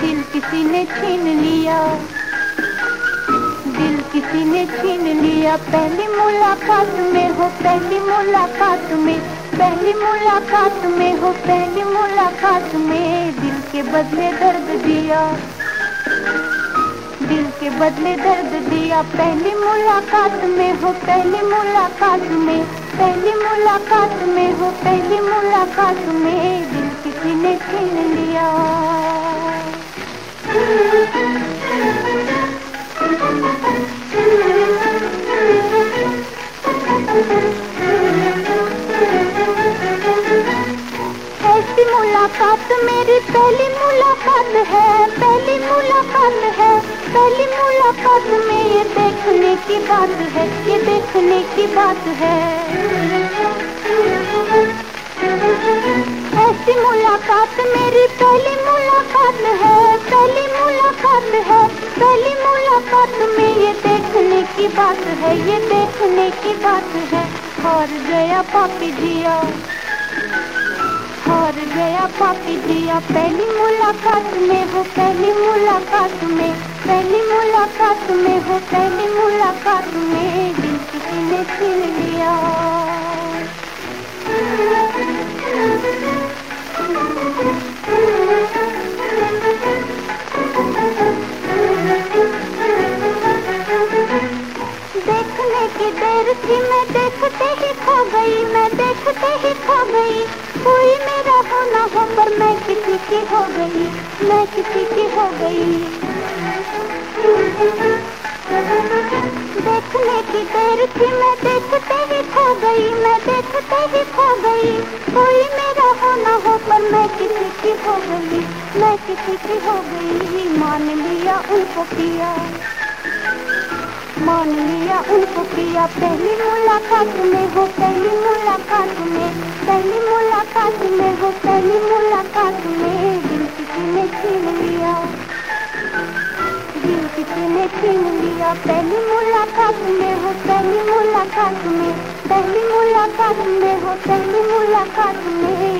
दिल किसी ने छीन लिया। दिल किसी ने छीन लिया। पहली मुलाकात में हो, पहली मुलाकात में, पहली मुलाकात में हो, पहली मुलाकात में दिल के बदले दर्द दिया। दिल के बदले दर्द दिया। पहली मुलाकात में हो, पहली मुलाकात में, पहली मुलाकात में हो, पहली मुलाकात में किसी ने छीन लिया? ऐसी मुलाकात मेरी पहली मुलाकात है, पहली मुलाकात है, पहली मुलाकात में ये देखने की बात है, ये देखने की बात है। ऐसी मुलाकात मेरी, पहली मुलाकात है, पहली मुलाकात है, पहली मुलाकात में ये देखने की बात है, ये देखने की बात है। और गया पापी जिया, हार गया पापी जिया, पहली मुलाकात में हो, पहली मुलाकात में, पहली मुलाकात में हो, पहली मुलाकात में दिल किसी ने छीन लिया। देर थी मैं देखते ही खो गई, मैं देखते ही खो गई। कोई मेरा हो ना हो पर मैं किसी की हो गई, मैं किसी की हो गई। देखने की देर थी, मैं देखते ही खो गई, मैं देखते ही खो गई। कोई मेरा हो ना हो पर मैं किसी की हो गई, मैं किसी की हो गई। मान लिया, उनको किया। मान लिया, उनको किया पहली मुलाकात में हो, पहली मुलाकात में, पहली मुलाकात में हो, पहली मुलाकात में। दिल किसी ने छीन लिया? दिल किसी ने छीन लिया? पहली मुलाकात में हो, पहली मुलाकात में, पहली मुलाकात में हो, पहली मुलाकात में।